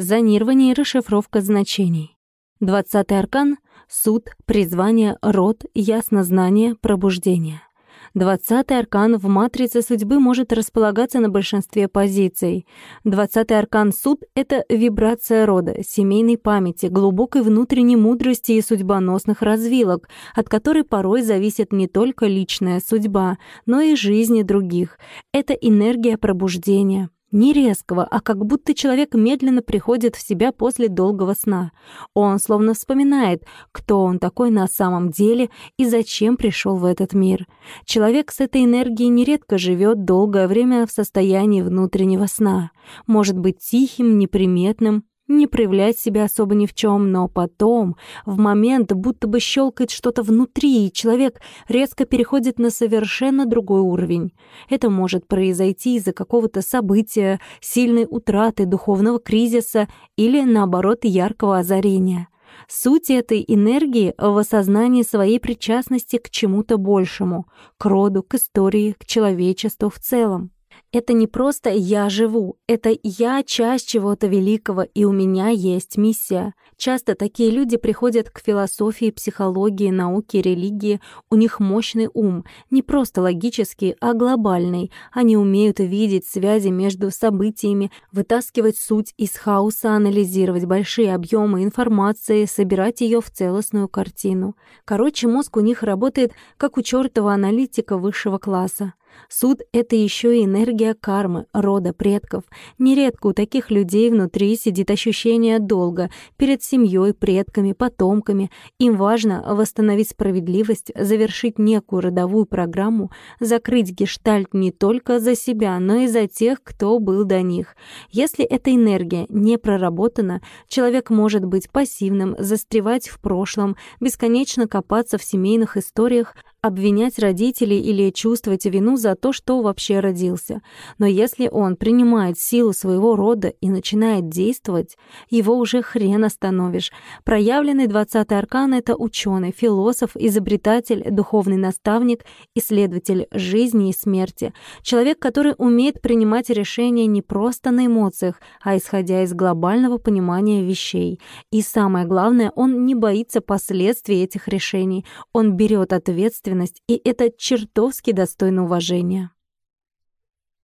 зонирование и расшифровка значений. Двадцатый аркан — суд, призвание, род, яснознание, пробуждение. Двадцатый аркан в матрице судьбы может располагаться на большинстве позиций. Двадцатый аркан суд — это вибрация рода, семейной памяти, глубокой внутренней мудрости и судьбоносных развилок, от которой порой зависит не только личная судьба, но и жизни других. Это энергия пробуждения. Не резкого, а как будто человек медленно приходит в себя после долгого сна. Он словно вспоминает, кто он такой на самом деле и зачем пришел в этот мир. Человек с этой энергией нередко живет долгое время в состоянии внутреннего сна. Может быть тихим, неприметным, не проявлять себя особо ни в чем, но потом, в момент, будто бы щелкает что-то внутри, и человек резко переходит на совершенно другой уровень. Это может произойти из-за какого-то события, сильной утраты, духовного кризиса или, наоборот, яркого озарения. Суть этой энергии в осознании своей причастности к чему-то большему, к роду, к истории, к человечеству в целом. Это не просто «я живу», это «я часть чего-то великого, и у меня есть миссия». Часто такие люди приходят к философии, психологии, науке, религии. У них мощный ум, не просто логический, а глобальный. Они умеют видеть связи между событиями, вытаскивать суть из хаоса, анализировать большие объемы информации, собирать ее в целостную картину. Короче, мозг у них работает как у чертова аналитика высшего класса. Суд — это еще и энергия кармы, рода предков. Нередко у таких людей внутри сидит ощущение долга перед семьей, предками, потомками. Им важно восстановить справедливость, завершить некую родовую программу, закрыть гештальт не только за себя, но и за тех, кто был до них. Если эта энергия не проработана, человек может быть пассивным, застревать в прошлом, бесконечно копаться в семейных историях, обвинять родителей или чувствовать вину за то, что вообще родился. Но если он принимает силу своего рода и начинает действовать, его уже хрен остановишь. Проявленный двадцатый аркан — это ученый, философ, изобретатель, духовный наставник, исследователь жизни и смерти. Человек, который умеет принимать решения не просто на эмоциях, а исходя из глобального понимания вещей. И самое главное, он не боится последствий этих решений. Он берет ответственность ответственность, и это чертовски достойно уважения.